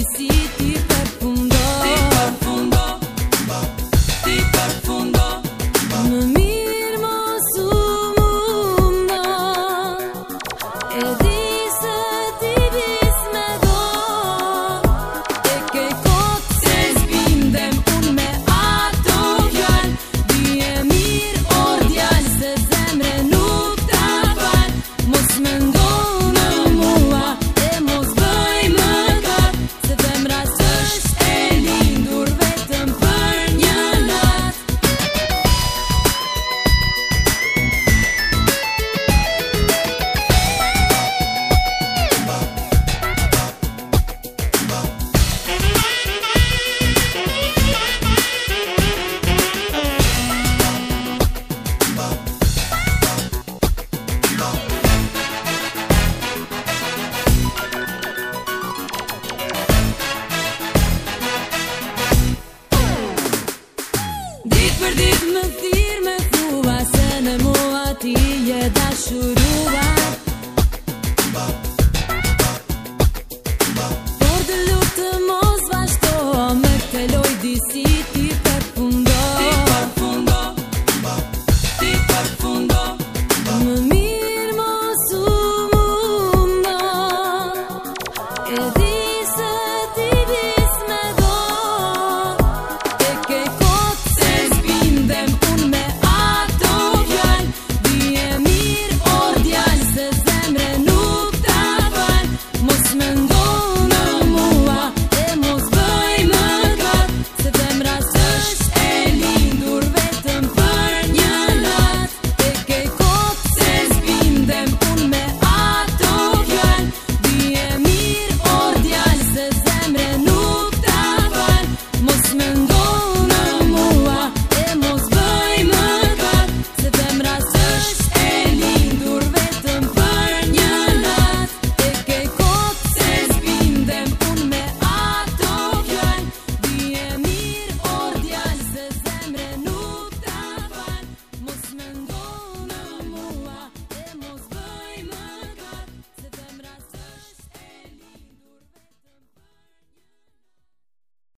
felicity